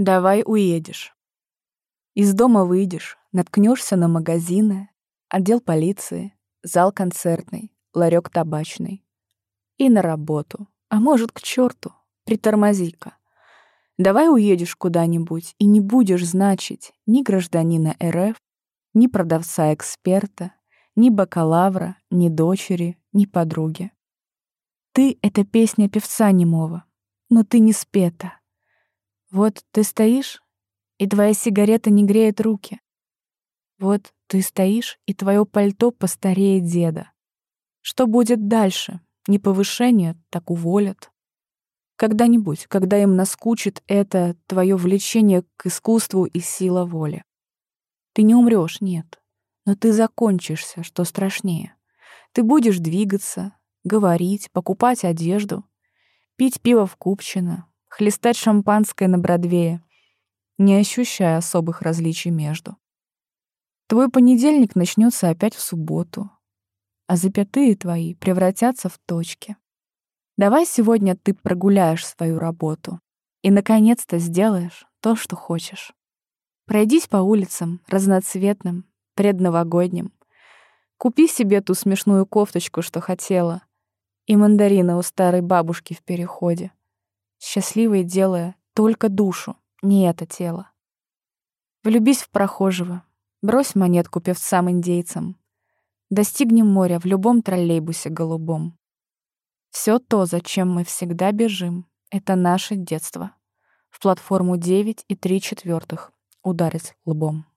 Давай уедешь. Из дома выйдешь, наткнешься на магазины, отдел полиции, зал концертный, ларек табачный. И на работу. А может, к черту, притормози-ка. Давай уедешь куда-нибудь и не будешь значить ни гражданина РФ, ни продавца-эксперта, ни бакалавра, ни дочери, ни подруги. Ты — это песня певца немого, но ты не спета. Вот ты стоишь, и твоя сигарета не греет руки. Вот ты стоишь, и твое пальто постареет деда. Что будет дальше? Не повышение, так уволят. Когда-нибудь, когда им наскучит это твое влечение к искусству и сила воли. Ты не умрешь, нет, но ты закончишься, что страшнее. Ты будешь двигаться, говорить, покупать одежду, пить пиво в Купчино, хлестать шампанское на Бродвее, не ощущая особых различий между. Твой понедельник начнется опять в субботу, а запятые твои превратятся в точки. Давай сегодня ты прогуляешь свою работу и, наконец-то, сделаешь то, что хочешь. Пройдись по улицам разноцветным, предновогодним. Купи себе ту смешную кофточку, что хотела, и мандарины у старой бабушки в переходе счастливой делая только душу, не это тело. Влюбись в прохожего, брось монетку певцам-индейцам, достигнем моря в любом троллейбусе голубом. Все то, зачем мы всегда бежим, это наше детство. В платформу 9 и 3 четвертых ударить лбом.